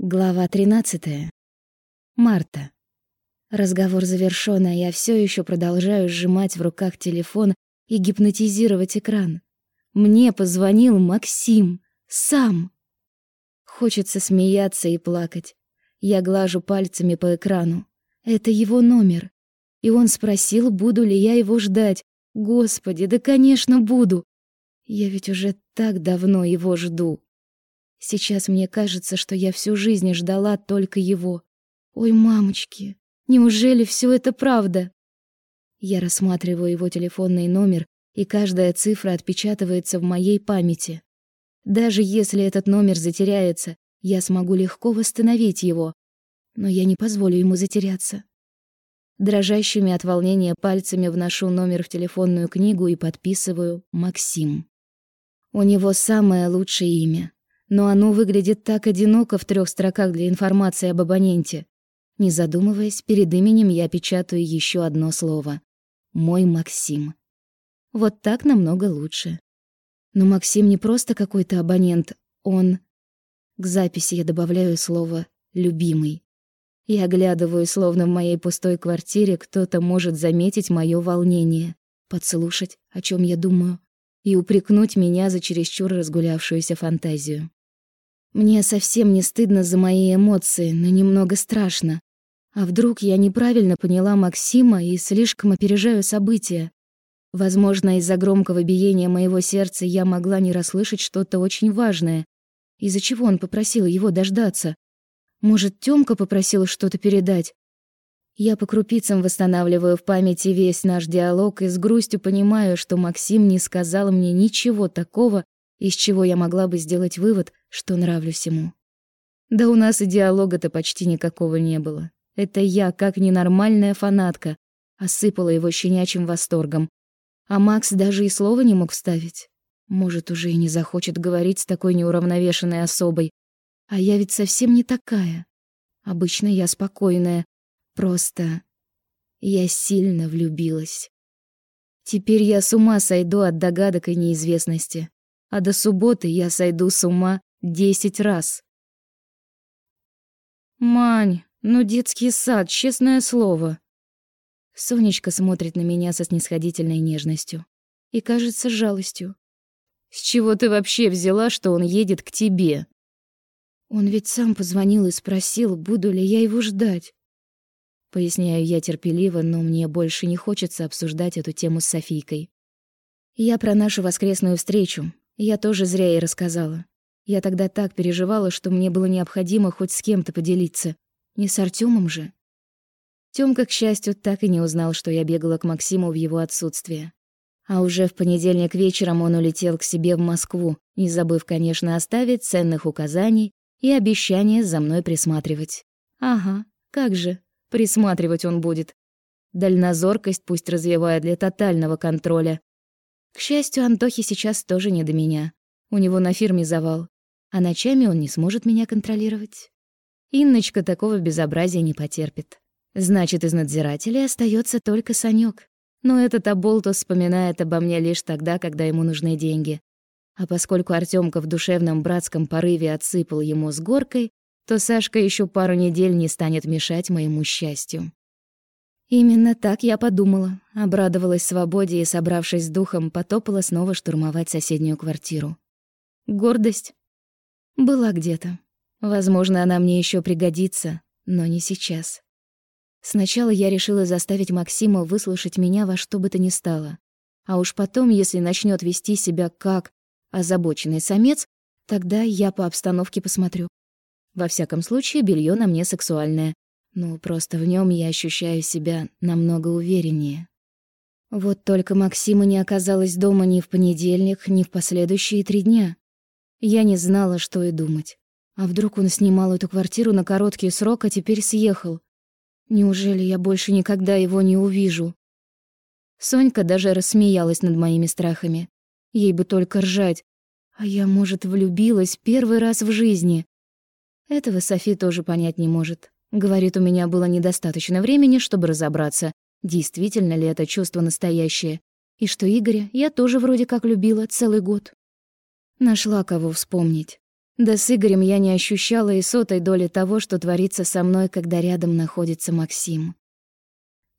Глава 13. Марта. Разговор завершён, а я всё ещё продолжаю сжимать в руках телефон и гипнотизировать экран. Мне позвонил Максим. Сам. Хочется смеяться и плакать. Я глажу пальцами по экрану. Это его номер. И он спросил, буду ли я его ждать. Господи, да, конечно, буду. Я ведь уже так давно его жду. Сейчас мне кажется, что я всю жизнь ждала только его. Ой, мамочки, неужели все это правда? Я рассматриваю его телефонный номер, и каждая цифра отпечатывается в моей памяти. Даже если этот номер затеряется, я смогу легко восстановить его. Но я не позволю ему затеряться. Дрожащими от волнения пальцами вношу номер в телефонную книгу и подписываю «Максим». У него самое лучшее имя но оно выглядит так одиноко в трех строках для информации об абоненте. Не задумываясь, перед именем я печатаю еще одно слово. Мой Максим. Вот так намного лучше. Но Максим не просто какой-то абонент, он... К записи я добавляю слово «любимый». Я оглядываю, словно в моей пустой квартире кто-то может заметить мое волнение, подслушать, о чем я думаю, и упрекнуть меня за чересчур разгулявшуюся фантазию. Мне совсем не стыдно за мои эмоции, но немного страшно. А вдруг я неправильно поняла Максима и слишком опережаю события? Возможно, из-за громкого биения моего сердца я могла не расслышать что-то очень важное. Из-за чего он попросил его дождаться? Может, Тёмка попросил что-то передать? Я по крупицам восстанавливаю в памяти весь наш диалог и с грустью понимаю, что Максим не сказал мне ничего такого, из чего я могла бы сделать вывод, что нравлюсь ему. Да у нас и диалога-то почти никакого не было. Это я, как ненормальная фанатка, осыпала его щенячьим восторгом. А Макс даже и слова не мог вставить. Может, уже и не захочет говорить с такой неуравновешенной особой. А я ведь совсем не такая. Обычно я спокойная. Просто я сильно влюбилась. Теперь я с ума сойду от догадок и неизвестности а до субботы я сойду с ума десять раз. «Мань, ну детский сад, честное слово». Сонечка смотрит на меня со снисходительной нежностью и, кажется, жалостью. «С чего ты вообще взяла, что он едет к тебе?» «Он ведь сам позвонил и спросил, буду ли я его ждать». Поясняю я терпеливо, но мне больше не хочется обсуждать эту тему с Софийкой. Я про нашу воскресную встречу, я тоже зря ей рассказала. Я тогда так переживала, что мне было необходимо хоть с кем-то поделиться. Не с Артёмом же. Тёмка, к счастью, так и не узнал, что я бегала к Максиму в его отсутствие. А уже в понедельник вечером он улетел к себе в Москву, не забыв, конечно, оставить ценных указаний и обещание за мной присматривать. Ага, как же, присматривать он будет. Дальнозоркость пусть развивает для тотального контроля, к счастью, Антохе сейчас тоже не до меня. У него на фирме завал, а ночами он не сможет меня контролировать. Инночка такого безобразия не потерпит. Значит, из надзирателей остается только Санёк. Но этот оболтус вспоминает обо мне лишь тогда, когда ему нужны деньги. А поскольку Артёмка в душевном братском порыве отсыпал ему с горкой, то Сашка ещё пару недель не станет мешать моему счастью. Именно так я подумала, обрадовалась свободе и, собравшись с духом, потопала снова штурмовать соседнюю квартиру. Гордость была где-то. Возможно, она мне еще пригодится, но не сейчас. Сначала я решила заставить Максима выслушать меня во что бы то ни стало. А уж потом, если начнет вести себя как озабоченный самец, тогда я по обстановке посмотрю. Во всяком случае, белье на мне сексуальное, ну, просто в нем я ощущаю себя намного увереннее. Вот только Максима не оказалось дома ни в понедельник, ни в последующие три дня. Я не знала, что и думать. А вдруг он снимал эту квартиру на короткий срок, а теперь съехал? Неужели я больше никогда его не увижу? Сонька даже рассмеялась над моими страхами. Ей бы только ржать. А я, может, влюбилась первый раз в жизни. Этого Софи тоже понять не может. Говорит, у меня было недостаточно времени, чтобы разобраться, действительно ли это чувство настоящее, и что Игоря я тоже вроде как любила целый год. Нашла кого вспомнить. Да с Игорем я не ощущала и сотой доли того, что творится со мной, когда рядом находится Максим.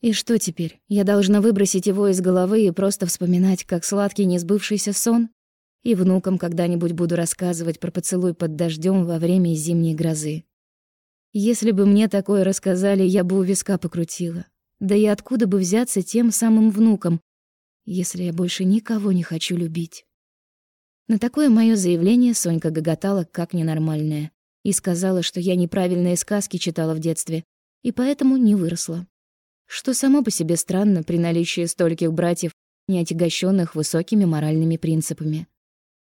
И что теперь? Я должна выбросить его из головы и просто вспоминать, как сладкий несбывшийся сон? И внукам когда-нибудь буду рассказывать про поцелуй под дождем во время зимней грозы. Если бы мне такое рассказали, я бы у виска покрутила. Да и откуда бы взяться тем самым внукам, если я больше никого не хочу любить? На такое мое заявление Сонька гоготала как ненормальная и сказала, что я неправильные сказки читала в детстве и поэтому не выросла. Что само по себе странно при наличии стольких братьев, не отягощенных высокими моральными принципами.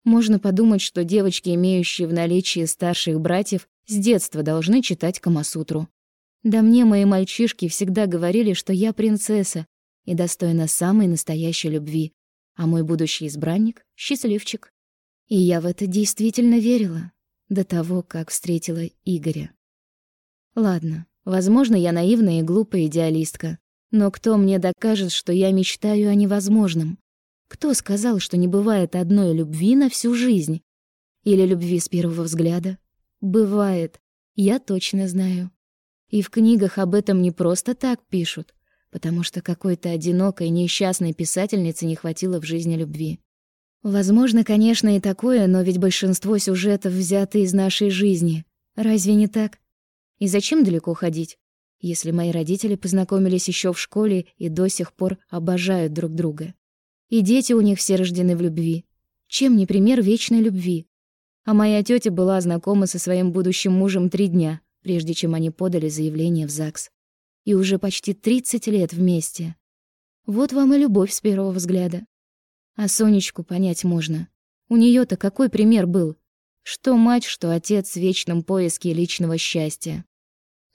Можно подумать, что девочки, имеющие в наличии старших братьев, с детства должны читать Камасутру. Да мне мои мальчишки всегда говорили, что я принцесса и достойна самой настоящей любви, а мой будущий избранник — счастливчик. И я в это действительно верила до того, как встретила Игоря. Ладно, возможно, я наивная и глупая идеалистка, но кто мне докажет, что я мечтаю о невозможном? Кто сказал, что не бывает одной любви на всю жизнь? Или любви с первого взгляда? Бывает, я точно знаю. И в книгах об этом не просто так пишут, потому что какой-то одинокой, несчастной писательнице не хватило в жизни любви. Возможно, конечно, и такое, но ведь большинство сюжетов взяты из нашей жизни. Разве не так? И зачем далеко ходить, если мои родители познакомились еще в школе и до сих пор обожают друг друга? И дети у них все рождены в любви. Чем не пример вечной любви? А моя тетя была знакома со своим будущим мужем три дня, прежде чем они подали заявление в ЗАГС. И уже почти 30 лет вместе. Вот вам и любовь с первого взгляда. А Сонечку понять можно. У нее то какой пример был? Что мать, что отец в вечном поиске личного счастья.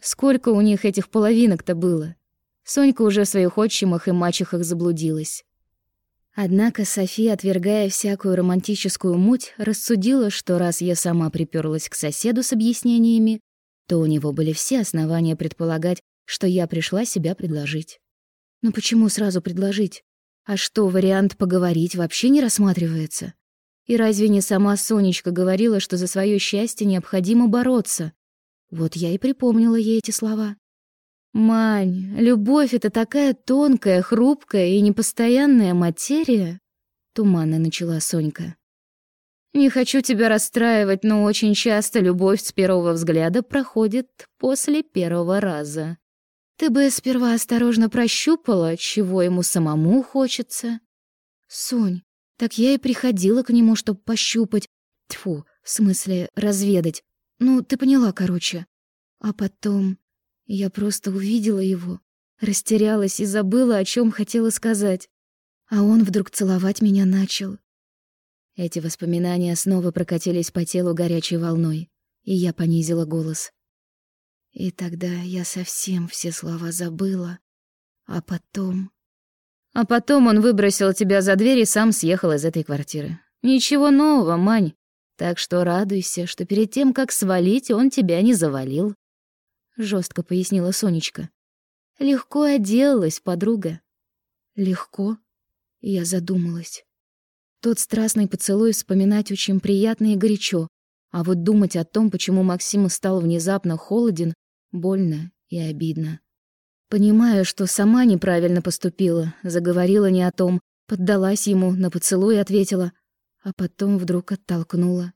Сколько у них этих половинок-то было? Сонька уже в своих отчимах и мачехах заблудилась. Однако София, отвергая всякую романтическую муть, рассудила, что раз я сама приперлась к соседу с объяснениями, то у него были все основания предполагать, что я пришла себя предложить. Но почему сразу предложить? А что, вариант поговорить вообще не рассматривается? И разве не сама Сонечка говорила, что за свое счастье необходимо бороться? Вот я и припомнила ей эти слова. «Мань, любовь — это такая тонкая, хрупкая и непостоянная материя», — туманно начала Сонька. «Не хочу тебя расстраивать, но очень часто любовь с первого взгляда проходит после первого раза. Ты бы сперва осторожно прощупала, чего ему самому хочется. Сонь, так я и приходила к нему, чтобы пощупать. Тьфу, в смысле, разведать. Ну, ты поняла, короче. А потом я просто увидела его, растерялась и забыла, о чем хотела сказать. А он вдруг целовать меня начал. Эти воспоминания снова прокатились по телу горячей волной, и я понизила голос. И тогда я совсем все слова забыла. А потом... А потом он выбросил тебя за дверь и сам съехал из этой квартиры. Ничего нового, Мань. Так что радуйся, что перед тем, как свалить, он тебя не завалил. Жестко пояснила Сонечка. Легко отделалась, подруга. Легко? Я задумалась. Тот страстный поцелуй вспоминать очень приятно и горячо, а вот думать о том, почему Максим стал внезапно холоден, Больно и обидно. Понимаю, что сама неправильно поступила, заговорила не о том, поддалась ему, на поцелуй ответила, а потом вдруг оттолкнула.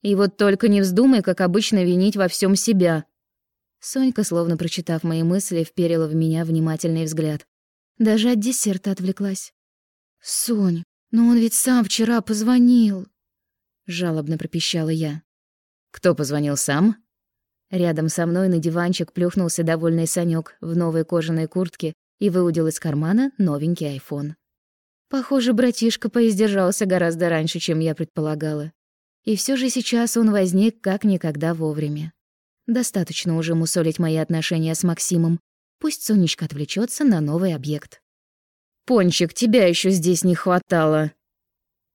И вот только не вздумай, как обычно, винить во всем себя. Сонька, словно прочитав мои мысли, вперила в меня внимательный взгляд. Даже от десерта отвлеклась. «Сонь, но он ведь сам вчера позвонил!» Жалобно пропищала я. «Кто позвонил сам?» Рядом со мной на диванчик плюхнулся довольный Санёк в новой кожаной куртке и выудил из кармана новенький айфон. Похоже, братишка поиздержался гораздо раньше, чем я предполагала. И все же сейчас он возник как никогда вовремя. Достаточно уже мусолить мои отношения с Максимом. Пусть Сонечка отвлечется на новый объект. «Пончик, тебя еще здесь не хватало!»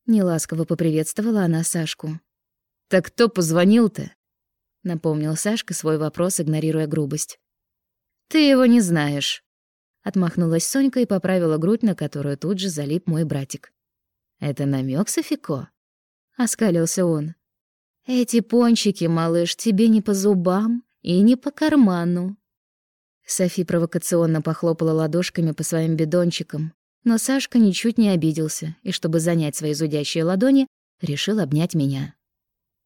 Неласково поприветствовала она Сашку. «Так кто позвонил-то?» — напомнил Сашка свой вопрос, игнорируя грубость. «Ты его не знаешь», — отмахнулась Сонька и поправила грудь, на которую тут же залип мой братик. «Это намек, Софико?» — оскалился он. Эти пончики, малыш, тебе не по зубам и не по карману. Софи провокационно похлопала ладошками по своим бидончикам, но Сашка ничуть не обиделся и, чтобы занять свои зудящие ладони, решил обнять меня.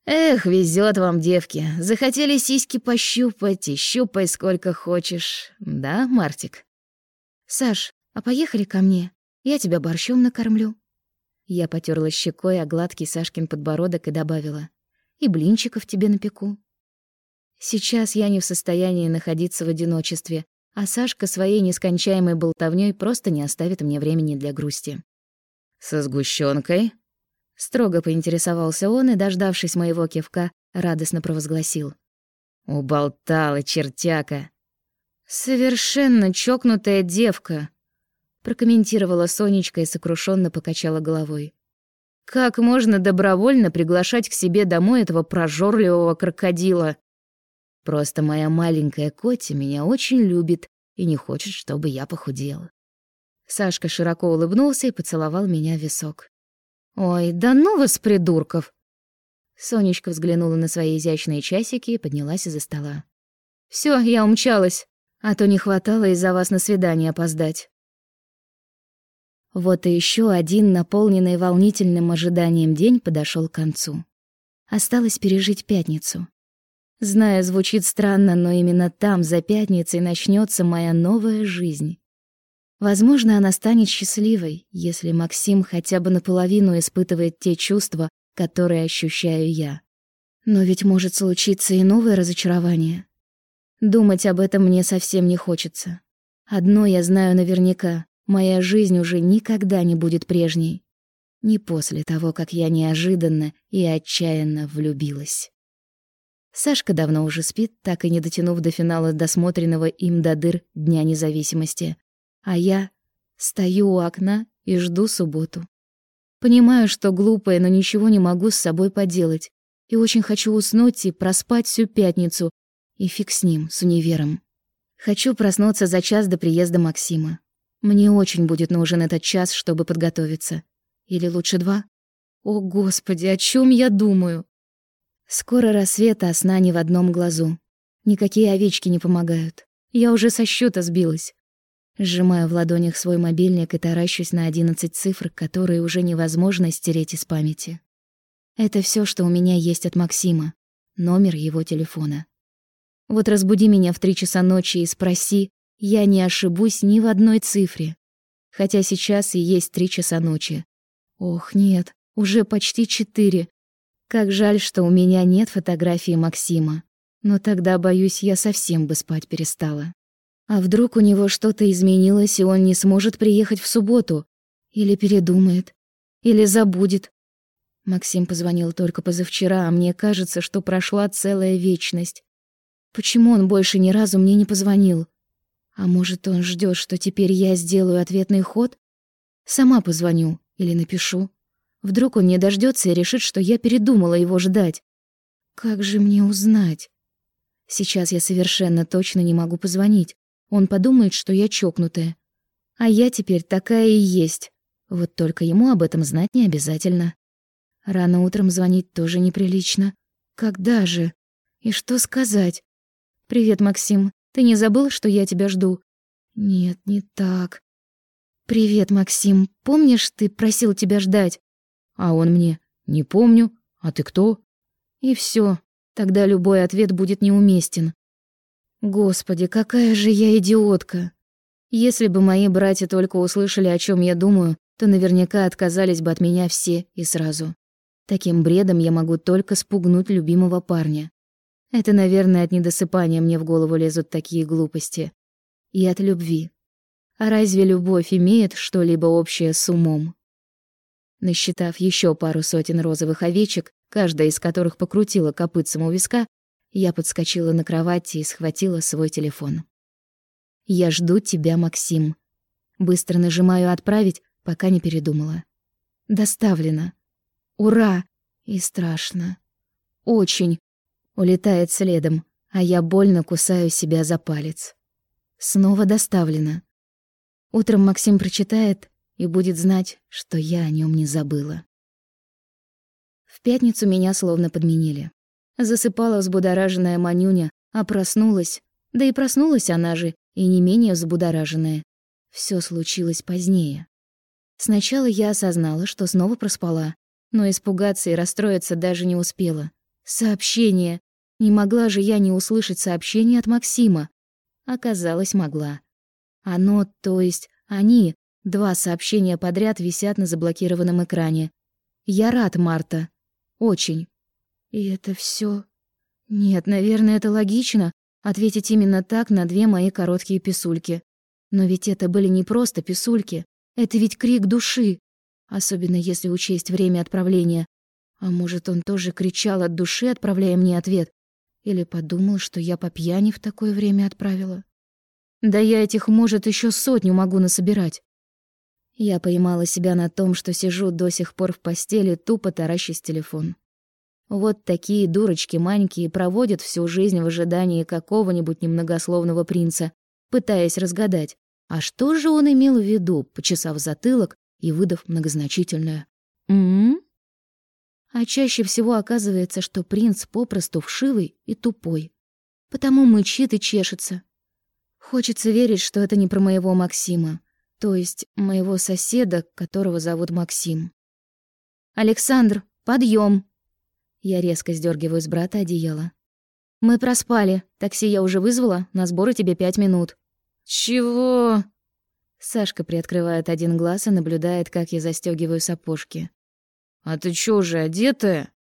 «Эх, везет вам, девки. Захотели сиськи пощупать и щупай сколько хочешь. Да, Мартик?» «Саш, а поехали ко мне? Я тебя борщом накормлю». Я потерла щекой о гладкий Сашкин подбородок и добавила. «И блинчиков тебе напеку». Сейчас я не в состоянии находиться в одиночестве, а Сашка своей нескончаемой болтовнёй просто не оставит мне времени для грусти. «Со сгущенкой? Строго поинтересовался он и, дождавшись моего кивка, радостно провозгласил. «Уболтала, чертяка!» «Совершенно чокнутая девка!» прокомментировала Сонечка и сокрушенно покачала головой. «Как можно добровольно приглашать к себе домой этого прожорливого крокодила? Просто моя маленькая Котя меня очень любит и не хочет, чтобы я похудела». Сашка широко улыбнулся и поцеловал меня в висок. «Ой, да ну вас, придурков!» Сонечка взглянула на свои изящные часики и поднялась из-за стола. «Всё, я умчалась, а то не хватало из-за вас на свидание опоздать». Вот и ещё один наполненный волнительным ожиданием день подошёл к концу. Осталось пережить пятницу. Знаю, звучит странно, но именно там, за пятницей, начнётся моя новая жизнь. Возможно, она станет счастливой, если Максим хотя бы наполовину испытывает те чувства, которые ощущаю я. Но ведь может случиться и новое разочарование. Думать об этом мне совсем не хочется. Одно я знаю наверняка — моя жизнь уже никогда не будет прежней. Не после того, как я неожиданно и отчаянно влюбилась. Сашка давно уже спит, так и не дотянув до финала досмотренного им до дыр Дня независимости. А я стою у окна и жду субботу. Понимаю, что глупая, но ничего не могу с собой поделать. И очень хочу уснуть и проспать всю пятницу. И фиг с ним, с универом. Хочу проснуться за час до приезда Максима. Мне очень будет нужен этот час, чтобы подготовиться. Или лучше два? О, Господи, о чем я думаю? Скоро рассвет, а сна ни в одном глазу. Никакие овечки не помогают. Я уже со счета сбилась. Сжимаю в ладонях свой мобильник и таращусь на одиннадцать цифр, которые уже невозможно стереть из памяти. Это все, что у меня есть от Максима. Номер его телефона. Вот разбуди меня в три часа ночи и спроси, я не ошибусь ни в одной цифре. Хотя сейчас и есть три часа ночи. Ох, нет, уже почти четыре. Как жаль, что у меня нет фотографии Максима. Но тогда, боюсь, я совсем бы спать перестала. А вдруг у него что-то изменилось, и он не сможет приехать в субботу? Или передумает? Или забудет? Максим позвонил только позавчера, а мне кажется, что прошла целая вечность. Почему он больше ни разу мне не позвонил? А может, он ждет, что теперь я сделаю ответный ход? Сама позвоню или напишу. Вдруг он не дождется и решит, что я передумала его ждать. Как же мне узнать? Сейчас я совершенно точно не могу позвонить. Он подумает, что я чокнутая. А я теперь такая и есть. Вот только ему об этом знать не обязательно. Рано утром звонить тоже неприлично. Когда же? И что сказать? «Привет, Максим. Ты не забыл, что я тебя жду?» «Нет, не так». «Привет, Максим. Помнишь, ты просил тебя ждать?» А он мне «Не помню. А ты кто?» И все. Тогда любой ответ будет неуместен. Господи, какая же я идиотка. Если бы мои братья только услышали, о чем я думаю, то наверняка отказались бы от меня все и сразу. Таким бредом я могу только спугнуть любимого парня. Это, наверное, от недосыпания мне в голову лезут такие глупости. И от любви. А разве любовь имеет что-либо общее с умом? Насчитав еще пару сотен розовых овечек, каждая из которых покрутила копытцем у виска, я подскочила на кровати и схватила свой телефон. «Я жду тебя, Максим». Быстро нажимаю «Отправить», пока не передумала. «Доставлено. Ура!» И страшно. Очень. Улетает следом, а я больно кусаю себя за палец. Снова доставлено. Утром Максим прочитает и будет знать, что я о нем не забыла. пятницу меня словно подменили. Засыпала взбудораженная Манюня, а проснулась. Да и проснулась она же, и не менее взбудораженная. Всё случилось позднее. Сначала я осознала, что снова проспала, но испугаться и расстроиться даже не успела. Сообщение. Не могла же я не услышать сообщение от Максима. Оказалось, могла. Оно, то есть они, два сообщения подряд висят на заблокированном экране. Я рад, Марта. Очень. И это всё. Нет, наверное, это логично ответить именно так на две мои короткие писульки. Но ведь это были не просто писульки. Это ведь крик души. Особенно если учесть время отправления. А может, он тоже кричал от души, отправляя мне ответ? Или подумал, что я по пьяни в такое время отправила? Да я этих, может, еще сотню могу насобирать. Я поймала себя на том, что сижу до сих пор в постели, тупо таращась телефон. Вот такие дурочки маленькие проводят всю жизнь в ожидании какого-нибудь немногословного принца, пытаясь разгадать, а что же он имел в виду, почесав затылок и выдав многозначительное «М-м?». А чаще всего оказывается, что принц попросту вшивый и тупой. Потому мычит и чешется. Хочется верить, что это не про моего Максима, то есть моего соседа, которого зовут Максим. «Александр, подъем! Я резко сдергиваю с брата одеяло. «Мы проспали. Такси я уже вызвала, на сборы тебе пять минут». «Чего?» Сашка приоткрывает один глаз и наблюдает, как я застёгиваю сапожки. «А ты чё же одетая?»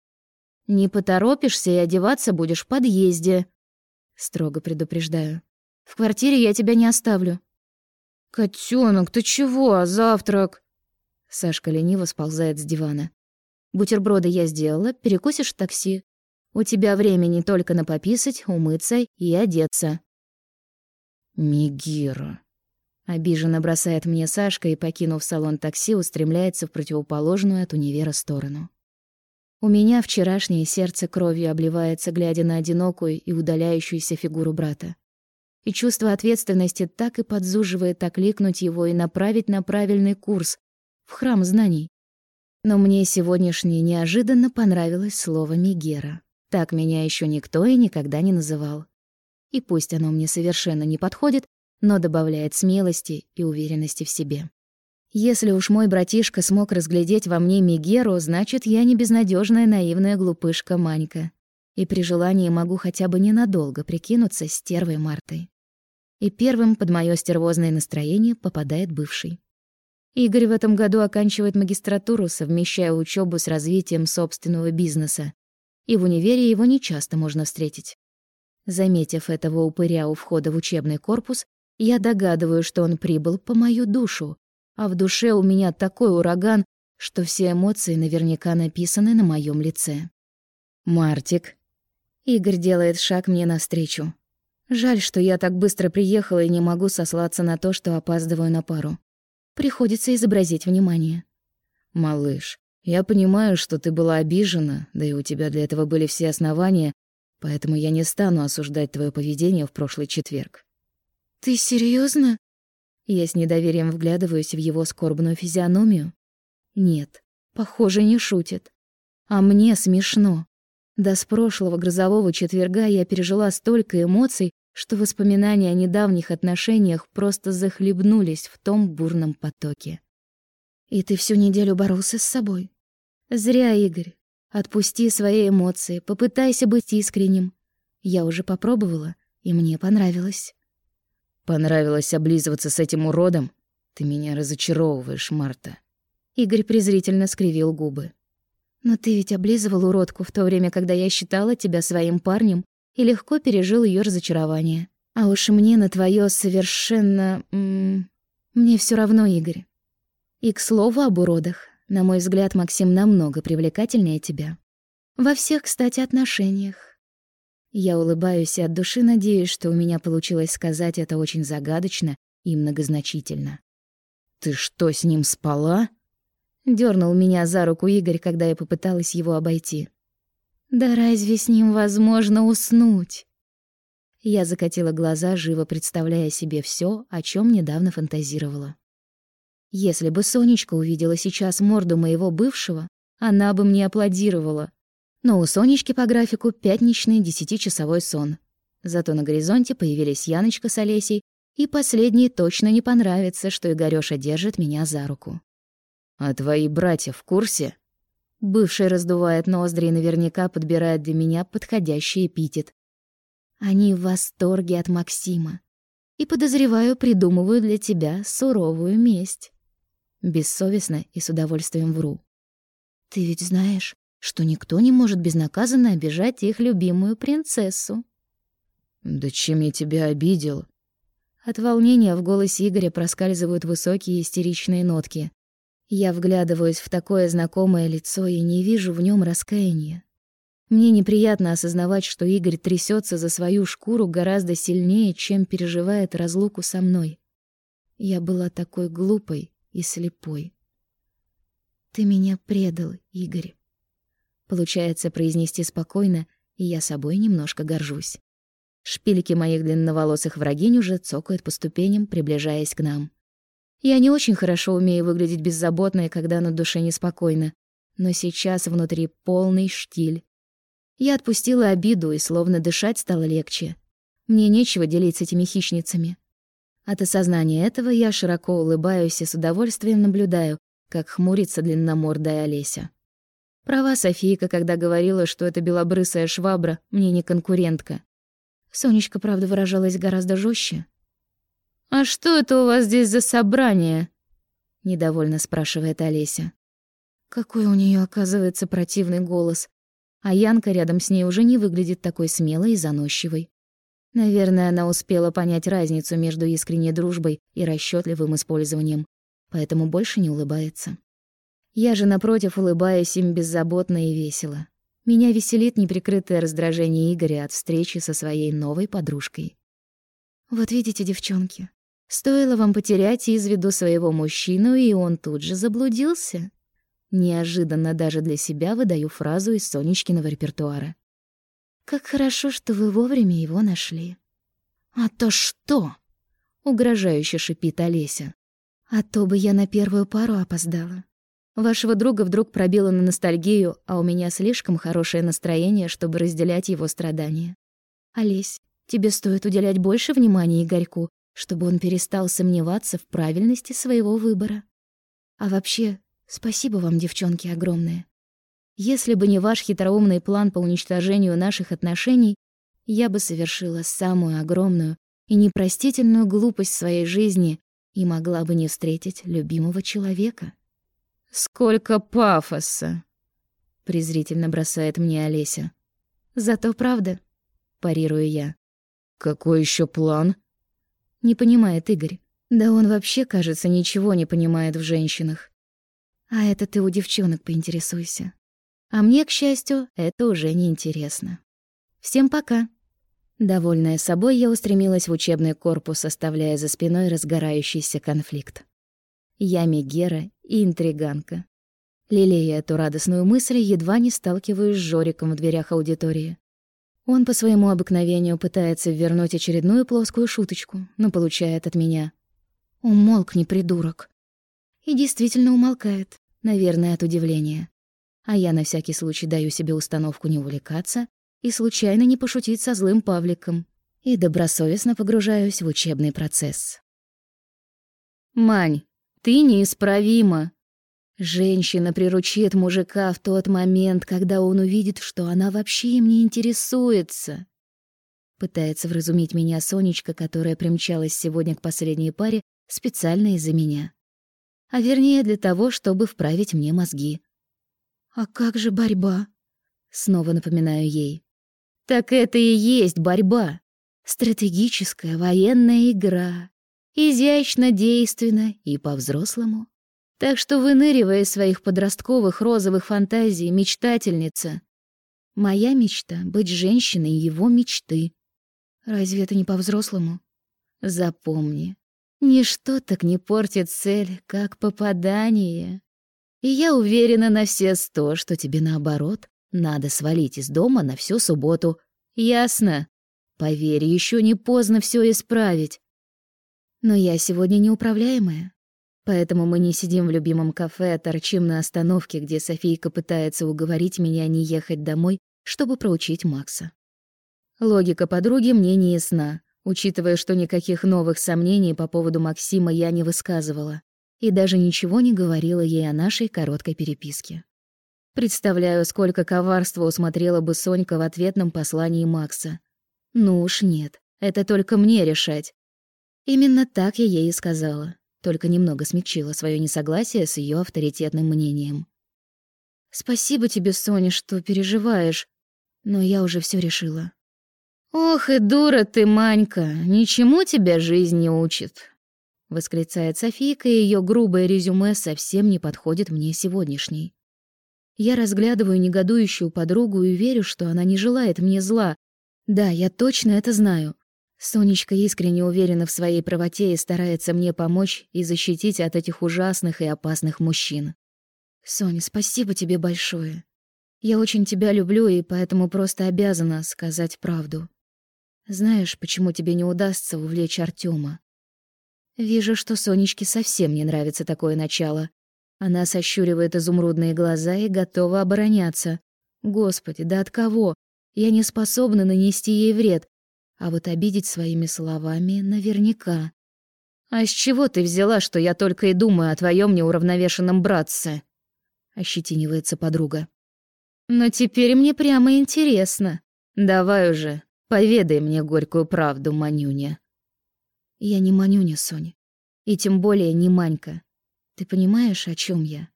«Не поторопишься и одеваться будешь в подъезде», — строго предупреждаю. «В квартире я тебя не оставлю». «Котёнок, ты чего, а завтрак?» Сашка лениво сползает с дивана. Бутерброды я сделала, перекусишь в такси. У тебя времени только на пописать, умыться и одеться». «Мигира», — обиженно бросает мне Сашка и, покинув салон такси, устремляется в противоположную от универа сторону. У меня вчерашнее сердце кровью обливается, глядя на одинокую и удаляющуюся фигуру брата. И чувство ответственности так и подзуживает окликнуть его и направить на правильный курс, в храм знаний. Но мне сегодняшнее неожиданно понравилось слово «мегера». Так меня еще никто и никогда не называл. И пусть оно мне совершенно не подходит, но добавляет смелости и уверенности в себе. Если уж мой братишка смог разглядеть во мне Мегеру, значит, я не безнадежная наивная глупышка Манька. И при желании могу хотя бы ненадолго прикинуться стервой Мартой. И первым под моё стервозное настроение попадает бывший. Игорь в этом году оканчивает магистратуру, совмещая учебу с развитием собственного бизнеса. И в универе его нечасто можно встретить. Заметив этого упыря у входа в учебный корпус, я догадываю, что он прибыл по мою душу, а в душе у меня такой ураган, что все эмоции наверняка написаны на моем лице. «Мартик». Игорь делает шаг мне навстречу. Жаль, что я так быстро приехала и не могу сослаться на то, что опаздываю на пару. Приходится изобразить внимание. «Малыш, я понимаю, что ты была обижена, да и у тебя для этого были все основания, поэтому я не стану осуждать твое поведение в прошлый четверг». «Ты серьезно? Я с недоверием вглядываюсь в его скорбную физиономию. Нет, похоже, не шутит. А мне смешно. До с прошлого грозового четверга я пережила столько эмоций, что воспоминания о недавних отношениях просто захлебнулись в том бурном потоке. И ты всю неделю боролся с собой? Зря, Игорь. Отпусти свои эмоции, попытайся быть искренним. Я уже попробовала, и мне понравилось. Понравилось облизываться с этим уродом? Ты меня разочаровываешь, Марта. Игорь презрительно скривил губы. Но ты ведь облизывал уродку в то время, когда я считала тебя своим парнем и легко пережил ее разочарование. А уж мне на твое совершенно... М -м, мне все равно, Игорь. И, к слову, об уродах. На мой взгляд, Максим намного привлекательнее тебя. Во всех, кстати, отношениях. Я улыбаюсь и от души надеюсь, что у меня получилось сказать это очень загадочно и многозначительно. «Ты что, с ним спала?» Дёрнул меня за руку Игорь, когда я попыталась его обойти. Да разве с ним возможно уснуть? Я закатила глаза, живо представляя себе все, о чем недавно фантазировала. Если бы Сонечка увидела сейчас морду моего бывшего, она бы мне аплодировала, Но у Сонечки по графику пятничный десятичасовой сон. Зато на горизонте появились Яночка с Олесей, и последней точно не понравится, что Игорёша держит меня за руку. «А твои братья в курсе?» Бывший раздувает ноздри и наверняка подбирает для меня подходящий эпитет. Они в восторге от Максима. И, подозреваю, придумываю для тебя суровую месть. Бессовестно и с удовольствием вру. Ты ведь знаешь, что никто не может безнаказанно обижать их любимую принцессу. «Да чем я тебя обидел?» От волнения в голосе Игоря проскальзывают высокие истеричные нотки. Я вглядываюсь в такое знакомое лицо и не вижу в нем раскаяния. Мне неприятно осознавать, что Игорь трясется за свою шкуру гораздо сильнее, чем переживает разлуку со мной. Я была такой глупой и слепой. Ты меня предал, Игорь. Получается произнести спокойно, и я собой немножко горжусь. Шпильки моих длинноволосых врагинь уже цокают по ступеням, приближаясь к нам. Я не очень хорошо умею выглядеть беззаботной, когда на душе неспокойно, но сейчас внутри полный штиль. Я отпустила обиду, и словно дышать стало легче. Мне нечего делить с этими хищницами. От осознания этого я широко улыбаюсь и с удовольствием наблюдаю, как хмурится длинномордая Олеся. Права Софийка, когда говорила, что эта белобрысая швабра мне не конкурентка. Сонечка, правда, выражалась гораздо жестче. «А что это у вас здесь за собрание?» — недовольно спрашивает Олеся. Какой у нее оказывается противный голос. А Янка рядом с ней уже не выглядит такой смелой и заносчивой. Наверное, она успела понять разницу между искренней дружбой и расчетливым использованием, поэтому больше не улыбается. Я же, напротив, улыбаюсь им беззаботно и весело. Меня веселит неприкрытое раздражение Игоря от встречи со своей новой подружкой. Вот видите, девчонки, стоило вам потерять из виду своего мужчину, и он тут же заблудился. Неожиданно даже для себя выдаю фразу из Сонечкиного репертуара. Как хорошо, что вы вовремя его нашли. А то что? Угрожающе шипит Олеся. А то бы я на первую пару опоздала. Вашего друга вдруг пробило на ностальгию, а у меня слишком хорошее настроение, чтобы разделять его страдания. Олесь, тебе стоит уделять больше внимания Игорьку, чтобы он перестал сомневаться в правильности своего выбора. А вообще, спасибо вам, девчонки, огромное. Если бы не ваш хитроумный план по уничтожению наших отношений, я бы совершила самую огромную и непростительную глупость своей жизни и могла бы не встретить любимого человека. «Сколько пафоса!» — презрительно бросает мне Олеся. «Зато правда», — парирую я. «Какой еще план?» Не понимает Игорь. Да он вообще, кажется, ничего не понимает в женщинах. А это ты у девчонок поинтересуйся. А мне, к счастью, это уже не интересно. Всем пока. Довольная собой, я устремилась в учебный корпус, оставляя за спиной разгорающийся конфликт. Я Мегера и интриганка. Лелея эту радостную мысль, едва не сталкиваюсь с Жориком в дверях аудитории. Он по своему обыкновению пытается вернуть очередную плоскую шуточку, но получает от меня. «Умолкни, придурок!» И действительно умолкает, наверное, от удивления. А я на всякий случай даю себе установку не увлекаться и случайно не пошутить со злым Павликом. И добросовестно погружаюсь в учебный процесс. «Мань, ты неисправима. Женщина приручит мужика в тот момент, когда он увидит, что она вообще им не интересуется. Пытается вразумить меня Сонечка, которая примчалась сегодня к последней паре специально из-за меня. А вернее для того, чтобы вправить мне мозги. «А как же борьба?» Снова напоминаю ей. «Так это и есть борьба. Стратегическая военная игра изящно, действенно и по-взрослому. Так что, выныривая из своих подростковых розовых фантазий, мечтательница. Моя мечта — быть женщиной его мечты. Разве это не по-взрослому? Запомни, ничто так не портит цель, как попадание. И я уверена на все сто, что тебе наоборот надо свалить из дома на всю субботу. Ясно? Поверь, еще не поздно все исправить. Но я сегодня неуправляемая. Поэтому мы не сидим в любимом кафе, а торчим на остановке, где Софийка пытается уговорить меня не ехать домой, чтобы проучить Макса. Логика подруги мне не ясна, учитывая, что никаких новых сомнений по поводу Максима я не высказывала и даже ничего не говорила ей о нашей короткой переписке. Представляю, сколько коварства усмотрела бы Сонька в ответном послании Макса. Ну уж нет, это только мне решать. Именно так я ей и сказала только немного смягчила свое несогласие с ее авторитетным мнением. «Спасибо тебе, Соня, что переживаешь, но я уже все решила». «Ох и дура ты, Манька, ничему тебя жизнь не учит», — восклицает Софийка, и ее грубое резюме совсем не подходит мне сегодняшней. Я разглядываю негодующую подругу и верю, что она не желает мне зла. Да, я точно это знаю. Сонечка искренне уверена в своей правоте и старается мне помочь и защитить от этих ужасных и опасных мужчин. Соня, спасибо тебе большое. Я очень тебя люблю и поэтому просто обязана сказать правду. Знаешь, почему тебе не удастся увлечь Артема? Вижу, что Сонечке совсем не нравится такое начало. Она сощуривает изумрудные глаза и готова обороняться. Господи, да от кого? Я не способна нанести ей вред, а вот обидеть своими словами наверняка. «А с чего ты взяла, что я только и думаю о твоем неуравновешенном братце?» — ощетинивается подруга. «Но теперь мне прямо интересно. Давай уже, поведай мне горькую правду, Манюня». «Я не Манюня, Соня. И тем более не Манька. Ты понимаешь, о чем я?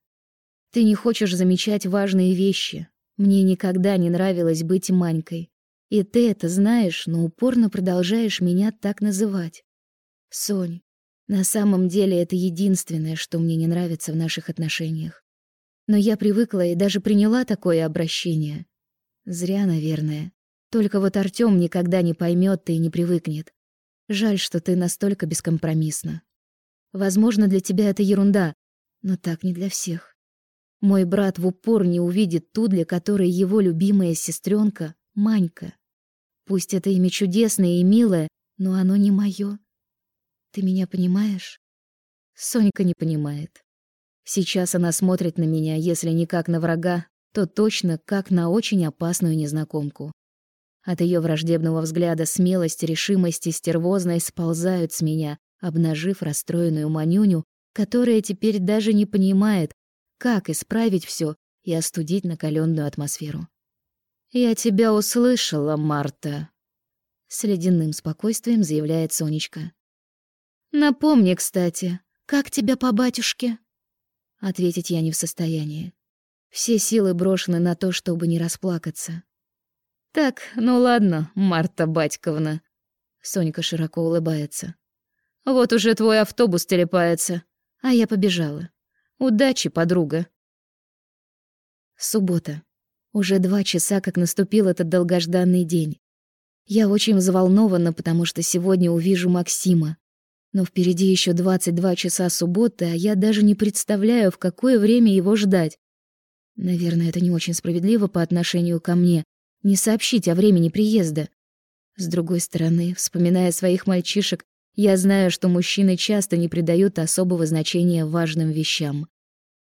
Ты не хочешь замечать важные вещи. Мне никогда не нравилось быть Манькой. И ты это знаешь, но упорно продолжаешь меня так называть. Сонь, на самом деле это единственное, что мне не нравится в наших отношениях. Но я привыкла и даже приняла такое обращение. Зря, наверное. Только вот Артём никогда не поймет и не привыкнет. Жаль, что ты настолько бескомпромиссна. Возможно, для тебя это ерунда, но так не для всех. Мой брат в упор не увидит ту, для которой его любимая сестренка Манька. Пусть это имя чудесное и милое, но оно не моё. Ты меня понимаешь? Сонька не понимает. Сейчас она смотрит на меня, если не как на врага, то точно как на очень опасную незнакомку. От её враждебного взгляда смелость, решимость и стервозность сползают с меня, обнажив расстроенную Манюню, которая теперь даже не понимает, как исправить всё и остудить накалённую атмосферу. «Я тебя услышала, Марта», — с ледяным спокойствием заявляет Сонечка. «Напомни, кстати, как тебя по батюшке?» Ответить я не в состоянии. Все силы брошены на то, чтобы не расплакаться. «Так, ну ладно, Марта Батьковна», — Сонька широко улыбается. «Вот уже твой автобус телепается, а я побежала. Удачи, подруга». Суббота. Уже два часа, как наступил этот долгожданный день. Я очень взволнована, потому что сегодня увижу Максима. Но впереди еще 22 часа субботы, а я даже не представляю, в какое время его ждать. Наверное, это не очень справедливо по отношению ко мне, не сообщить о времени приезда. С другой стороны, вспоминая своих мальчишек, я знаю, что мужчины часто не придают особого значения важным вещам.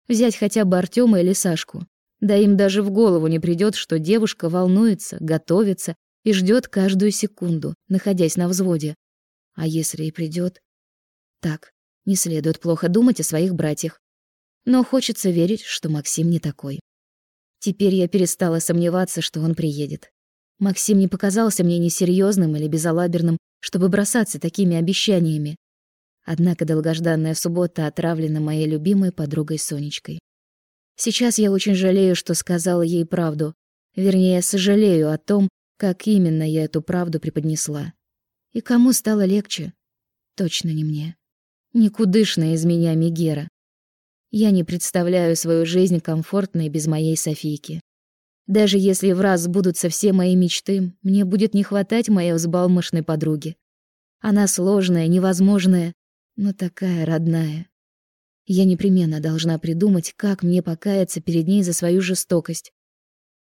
Взять хотя бы Артёма или Сашку. Да им даже в голову не придёт, что девушка волнуется, готовится и ждёт каждую секунду, находясь на взводе. А если и придёт? Так, не следует плохо думать о своих братьях. Но хочется верить, что Максим не такой. Теперь я перестала сомневаться, что он приедет. Максим не показался мне несерьёзным или безалаберным, чтобы бросаться такими обещаниями. Однако долгожданная суббота отравлена моей любимой подругой Сонечкой. Сейчас я очень жалею, что сказала ей правду. Вернее, сожалею о том, как именно я эту правду преподнесла. И кому стало легче? Точно не мне. Никудышная из меня Мегера. Я не представляю свою жизнь комфортной без моей Софийки. Даже если в раз сбудутся все мои мечты, мне будет не хватать моей взбалмошной подруги. Она сложная, невозможная, но такая родная. Я непременно должна придумать, как мне покаяться перед ней за свою жестокость.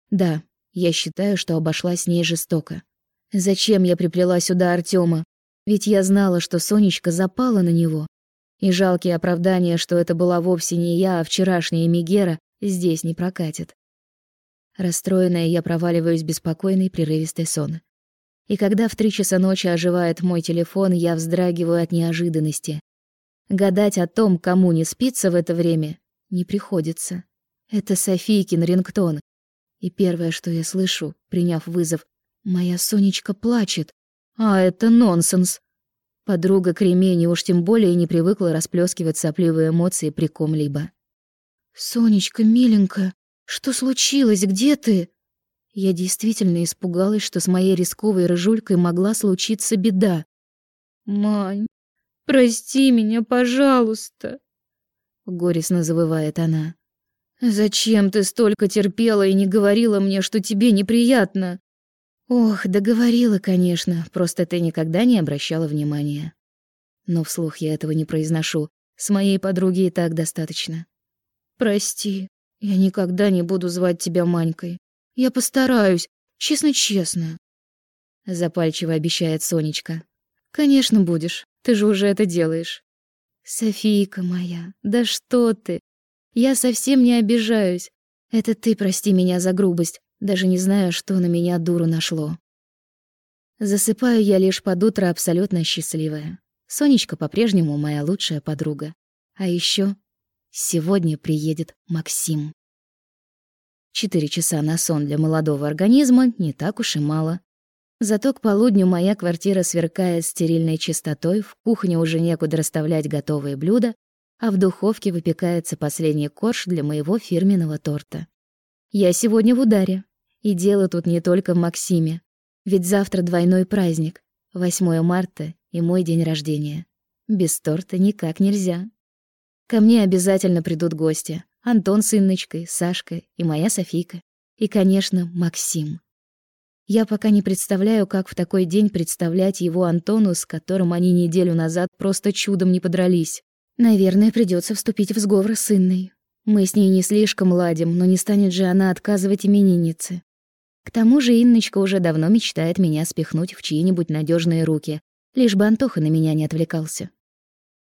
Да, я считаю, что обошлась с ней жестоко. Зачем я приплела сюда Артема? Ведь я знала, что Сонечка запала на него. И жалкие оправдания, что это была вовсе не я, а вчерашняя Мигера, здесь не прокатит. Расстроенная, я проваливаюсь в беспокойный, прерывистый сон. И когда в три часа ночи оживает мой телефон, я вздрагиваю от неожиданности. Гадать о том, кому не спится в это время, не приходится. Это Софийкин рингтон. И первое, что я слышу, приняв вызов, моя Сонечка плачет. А это нонсенс. Подруга Кремени уж тем более не привыкла расплескивать сопливые эмоции при ком-либо. «Сонечка, миленькая, что случилось? Где ты?» Я действительно испугалась, что с моей рисковой рыжулькой могла случиться беда. «Мань, прости меня, пожалуйста!» Горестно завывает она. «Зачем ты столько терпела и не говорила мне, что тебе неприятно?» Ох, да говорила, конечно, просто ты никогда не обращала внимания. Но вслух я этого не произношу. С моей подруги и так достаточно. Прости, я никогда не буду звать тебя Манькой. Я постараюсь, честно-честно. Запальчиво обещает Сонечка. Конечно, будешь. Ты же уже это делаешь. Софийка моя, да что ты? Я совсем не обижаюсь. Это ты прости меня за грубость даже не знаю, что на меня дуру нашло. Засыпаю я лишь под утро абсолютно счастливая. Сонечка по-прежнему моя лучшая подруга. А еще сегодня приедет Максим. Четыре часа на сон для молодого организма не так уж и мало. Зато к полудню моя квартира сверкает стерильной чистотой, в кухне уже некуда расставлять готовые блюда, а в духовке выпекается последний корж для моего фирменного торта. Я сегодня в ударе. И дело тут не только в Максиме. Ведь завтра двойной праздник. 8 марта и мой день рождения. Без торта никак нельзя. Ко мне обязательно придут гости. Антон с Инночкой, Сашка и моя Софийка. И, конечно, Максим. Я пока не представляю, как в такой день представлять его Антону, с которым они неделю назад просто чудом не подрались. Наверное, придется вступить в сговор с Инной. Мы с ней не слишком ладим, но не станет же она отказывать имениннице. К тому же Инночка уже давно мечтает меня спихнуть в чьи-нибудь надежные руки, лишь бы Антоха на меня не отвлекался.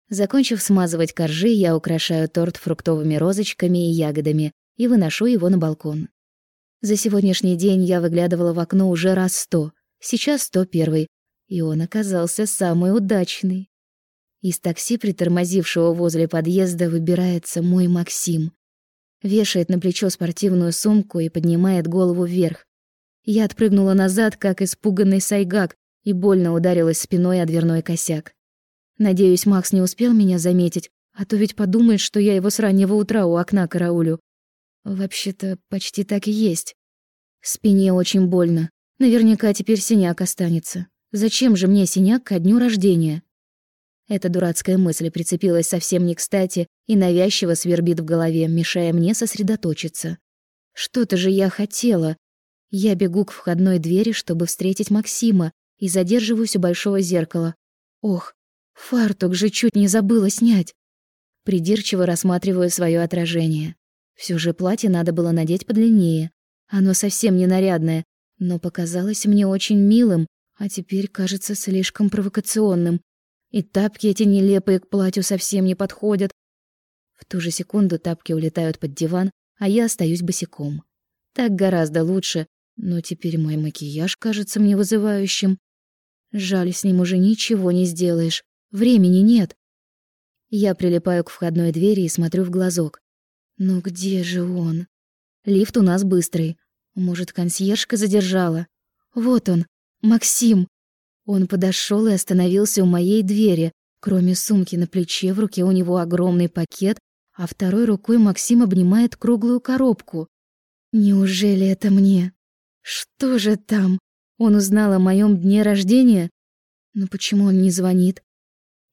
Закончив смазывать коржи, я украшаю торт фруктовыми розочками и ягодами и выношу его на балкон. За сегодняшний день я выглядывала в окно уже раз сто, сейчас сто первый, и он оказался самый удачный. Из такси, притормозившего возле подъезда, выбирается мой Максим. Вешает на плечо спортивную сумку и поднимает голову вверх. Я отпрыгнула назад, как испуганный сайгак, и больно ударилась спиной о дверной косяк. Надеюсь, Макс не успел меня заметить, а то ведь подумает, что я его с раннего утра у окна караулю. Вообще-то, почти так и есть. Спине очень больно. Наверняка теперь синяк останется. Зачем же мне синяк ко дню рождения? Эта дурацкая мысль прицепилась совсем не кстати и навязчиво свербит в голове, мешая мне сосредоточиться. Что-то же я хотела. Я бегу к входной двери, чтобы встретить Максима, и задерживаюсь у большого зеркала. Ох, фартук же чуть не забыла снять. Придирчиво рассматриваю свое отражение. Все же платье надо было надеть подлиннее. Оно совсем не нарядное, но показалось мне очень милым, а теперь кажется слишком провокационным, и тапки эти нелепые к платью совсем не подходят. В ту же секунду тапки улетают под диван, а я остаюсь босиком. Так гораздо лучше, но теперь мой макияж кажется мне вызывающим. Жаль, с ним уже ничего не сделаешь. Времени нет. Я прилипаю к входной двери и смотрю в глазок. Ну где же он? Лифт у нас быстрый. Может, консьержка задержала? Вот он, Максим. Он подошел и остановился у моей двери. Кроме сумки на плече, в руке у него огромный пакет, а второй рукой Максим обнимает круглую коробку. Неужели это мне? Что же там? Он узнал о моем дне рождения? Но почему он не звонит?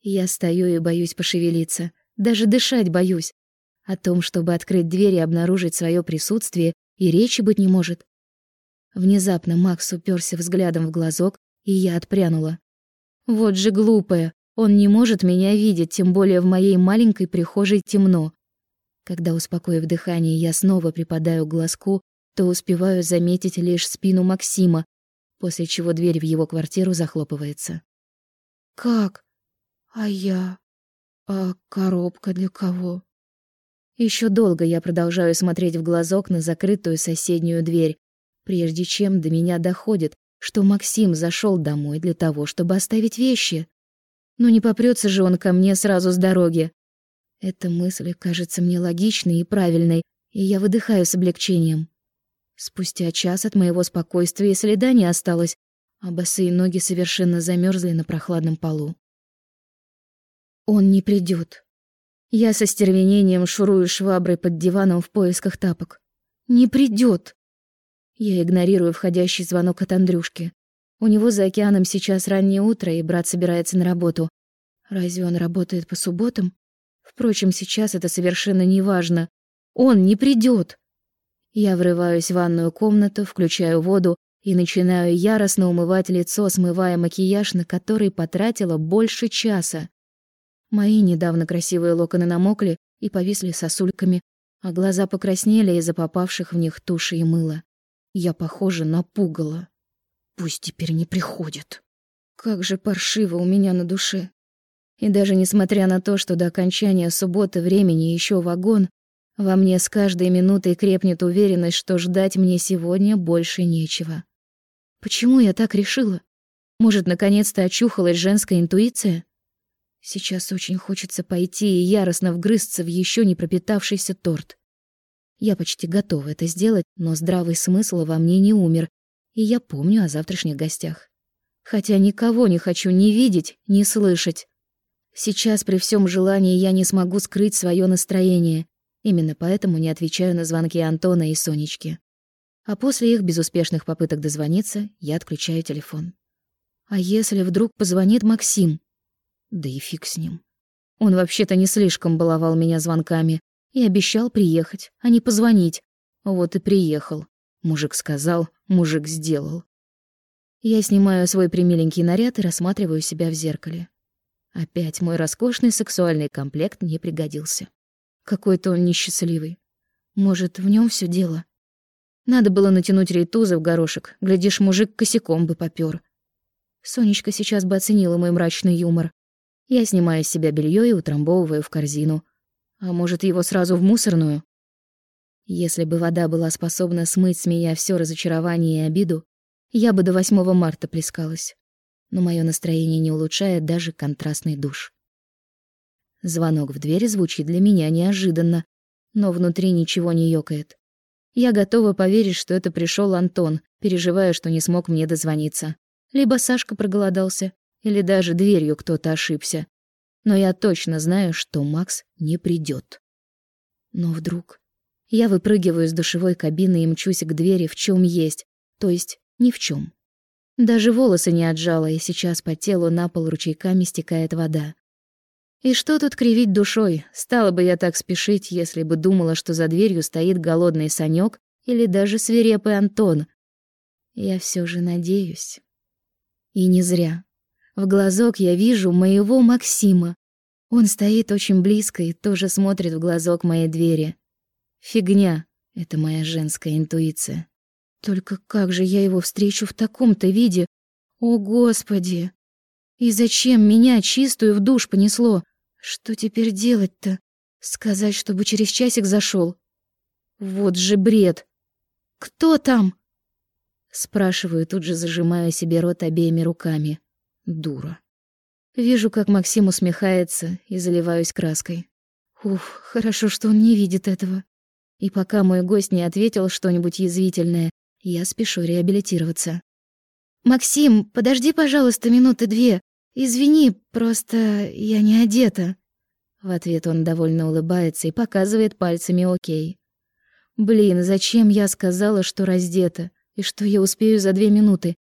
Я стою и боюсь пошевелиться. Даже дышать боюсь. О том, чтобы открыть дверь и обнаружить свое присутствие, и речи быть не может. Внезапно Макс уперся взглядом в глазок, и я отпрянула. Вот же глупая, он не может меня видеть, тем более в моей маленькой прихожей темно. Когда, успокоив дыхание, я снова припадаю к глазку, то успеваю заметить лишь спину Максима, после чего дверь в его квартиру захлопывается. «Как? А я? А коробка для кого? Еще долго я продолжаю смотреть в глазок на закрытую соседнюю дверь, прежде чем до меня доходит, что Максим зашел домой для того, чтобы оставить вещи. Но не попрется же он ко мне сразу с дороги. Эта мысль кажется мне логичной и правильной, и я выдыхаю с облегчением. Спустя час от моего спокойствия следа не осталось, а босые ноги совершенно замерзли на прохладном полу. Он не придет. Я со стервенением шурую шваброй под диваном в поисках тапок. Не придет. Я игнорирую входящий звонок от Андрюшки. У него за океаном сейчас раннее утро, и брат собирается на работу. Разве он работает по субботам? Впрочем, сейчас это совершенно не важно. Он не придет. Я врываюсь в ванную комнату, включаю воду и начинаю яростно умывать лицо, смывая макияж, на который потратила больше часа. Мои недавно красивые локоны намокли и повисли сосульками, а глаза покраснели из-за попавших в них туши и мыла. Я похожа на пугало. Пусть теперь не приходит. Как же паршиво у меня на душе. И даже несмотря на то, что до окончания субботы времени еще вагон, во мне с каждой минутой крепнет уверенность, что ждать мне сегодня больше нечего. Почему я так решила? Может, наконец-то очухалась женская интуиция? Сейчас очень хочется пойти и яростно вгрызться в еще не пропитавшийся торт. Я почти готова это сделать, но здравый смысл во мне не умер, и я помню о завтрашних гостях. Хотя никого не хочу ни видеть, ни слышать. Сейчас при всем желании я не смогу скрыть свое настроение. Именно поэтому не отвечаю на звонки Антона и Сонечки. А после их безуспешных попыток дозвониться, я отключаю телефон. А если вдруг позвонит Максим? Да и фиг с ним. Он вообще-то не слишком баловал меня звонками и обещал приехать, а не позвонить. Вот и приехал. Мужик сказал, мужик сделал. Я снимаю свой примиленький наряд и рассматриваю себя в зеркале. Опять мой роскошный сексуальный комплект не пригодился. Какой-то он несчастливый. Может, в нем все дело? Надо было натянуть рейтузы в горошек, глядишь, мужик косяком бы попёр. Сонечка сейчас бы оценила мой мрачный юмор. Я снимаю с себя белье и утрамбовываю в корзину. А может, его сразу в мусорную? Если бы вода была способна смыть с меня все разочарование и обиду, я бы до 8 марта плескалась. Но мое настроение не улучшает даже контрастный душ. Звонок в дверь звучит для меня неожиданно, но внутри ничего не ёкает. Я готова поверить, что это пришел Антон, переживая, что не смог мне дозвониться. Либо Сашка проголодался, или даже дверью кто-то ошибся. Но я точно знаю, что Макс не придет. Но вдруг... Я выпрыгиваю из душевой кабины и мчусь к двери в чем есть, то есть ни в чем. Даже волосы не отжала, и сейчас по телу на пол ручейками стекает вода. И что тут кривить душой? Стала бы я так спешить, если бы думала, что за дверью стоит голодный Санёк или даже свирепый Антон. Я все же надеюсь. И не зря. В глазок я вижу моего Максима. Он стоит очень близко и тоже смотрит в глазок моей двери. Фигня — это моя женская интуиция. Только как же я его встречу в таком-то виде? О, Господи! И зачем меня чистую в душ понесло? Что теперь делать-то? Сказать, чтобы через часик зашел? Вот же бред! Кто там? Спрашиваю, тут же зажимая себе рот обеими руками. Дура. Вижу, как Максим усмехается, и заливаюсь краской. Уф, хорошо, что он не видит этого. И пока мой гость не ответил что-нибудь язвительное, я спешу реабилитироваться. «Максим, подожди, пожалуйста, минуты две. Извини, просто я не одета». В ответ он довольно улыбается и показывает пальцами «Окей». «Блин, зачем я сказала, что раздета, и что я успею за две минуты?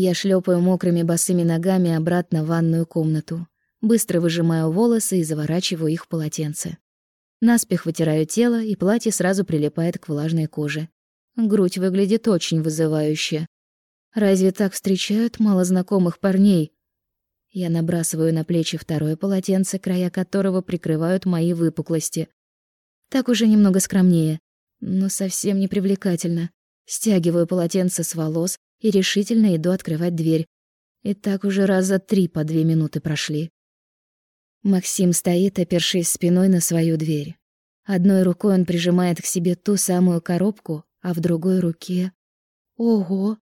Я шлепаю мокрыми босыми ногами обратно в ванную комнату. Быстро выжимаю волосы и заворачиваю их в полотенце. Наспех вытираю тело, и платье сразу прилипает к влажной коже. Грудь выглядит очень вызывающе. Разве так встречают малознакомых парней? Я набрасываю на плечи второе полотенце, края которого прикрывают мои выпуклости. Так уже немного скромнее, но совсем не привлекательно. Стягиваю полотенце с волос и решительно иду открывать дверь. И так уже раза три по две минуты прошли. Максим стоит, опершись спиной на свою дверь. Одной рукой он прижимает к себе ту самую коробку, а в другой руке... Ого!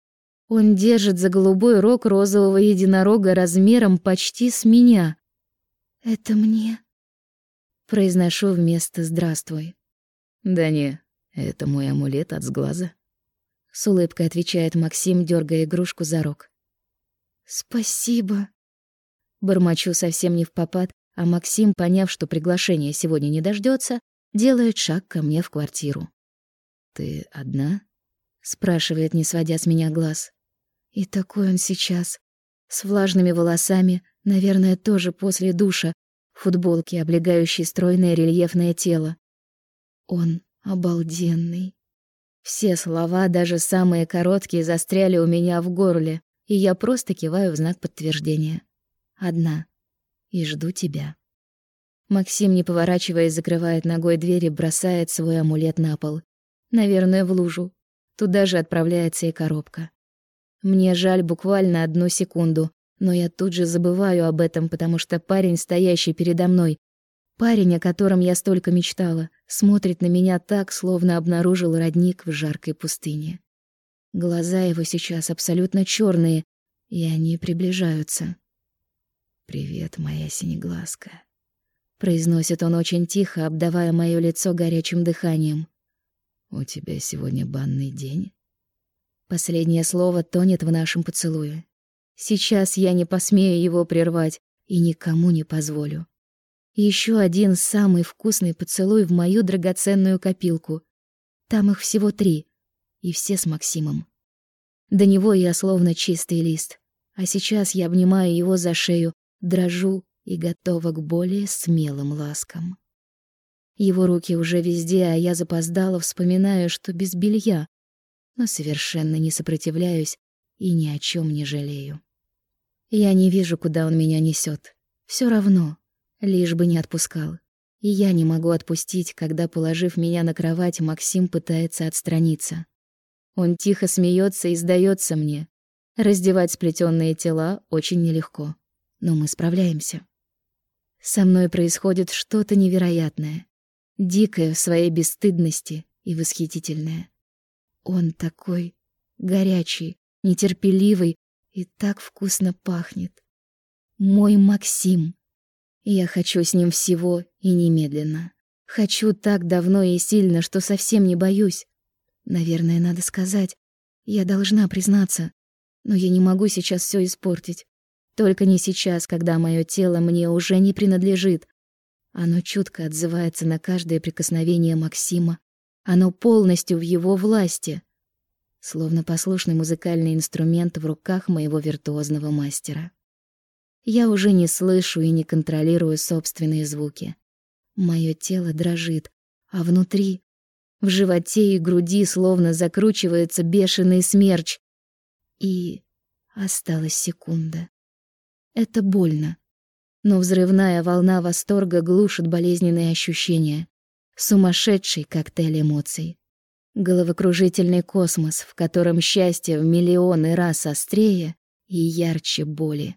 Он держит за голубой рог розового единорога размером почти с меня. «Это мне?» Произношу вместо «здравствуй». «Да не, это мой амулет от сглаза». С улыбкой отвечает Максим, дергая игрушку за рог. «Спасибо». Бормочу совсем не в попад, а Максим, поняв, что приглашение сегодня не дождется, делает шаг ко мне в квартиру. «Ты одна?» — спрашивает, не сводя с меня глаз. И такой он сейчас, с влажными волосами, наверное, тоже после душа, футболки, облегающей стройное рельефное тело. Он обалденный. Все слова, даже самые короткие, застряли у меня в горле, и я просто киваю в знак подтверждения. Одна. И жду тебя. Максим, не поворачиваясь, закрывает ногой дверь и бросает свой амулет на пол. Наверное, в лужу. Туда же отправляется и коробка. Мне жаль буквально одну секунду, но я тут же забываю об этом, потому что парень, стоящий передо мной, парень, о котором я столько мечтала, смотрит на меня так, словно обнаружил родник в жаркой пустыне. Глаза его сейчас абсолютно черные, и они приближаются. «Привет, моя синеглазка», произносит он очень тихо, обдавая моё лицо горячим дыханием. У тебя сегодня банный день? Последнее слово тонет в нашем поцелуе. Сейчас я не посмею его прервать и никому не позволю. Еще один самый вкусный поцелуй в мою драгоценную копилку. Там их всего три, и все с Максимом. До него я словно чистый лист, а сейчас я обнимаю его за шею, дрожу и готова к более смелым ласкам. Его руки уже везде, а я запоздала, вспоминаю, что без белья, но совершенно не сопротивляюсь и ни о чем не жалею. Я не вижу, куда он меня несет. Все равно, лишь бы не отпускал. И я не могу отпустить, когда, положив меня на кровать, Максим пытается отстраниться. Он тихо смеется и сдается мне. Раздевать сплетенные тела очень нелегко, но мы справляемся. Со мной происходит что-то невероятное, дикое в своей бесстыдности и восхитительное. Он такой горячий, нетерпеливый и так вкусно пахнет. Мой Максим. Я хочу с ним всего и немедленно. Хочу так давно и сильно, что совсем не боюсь. Наверное, надо сказать. Я должна признаться. Но я не могу сейчас все испортить. Только не сейчас, когда мое тело мне уже не принадлежит. Оно чутко отзывается на каждое прикосновение Максима. Оно полностью в его власти. Словно послушный музыкальный инструмент в руках моего виртуозного мастера. Я уже не слышу и не контролирую собственные звуки. Мое тело дрожит, а внутри, в животе и груди словно закручивается бешеный смерч. И осталась секунда. Это больно. Но взрывная волна восторга глушит болезненные ощущения. Сумасшедший коктейль эмоций. Головокружительный космос, в котором счастье в миллионы раз острее и ярче боли.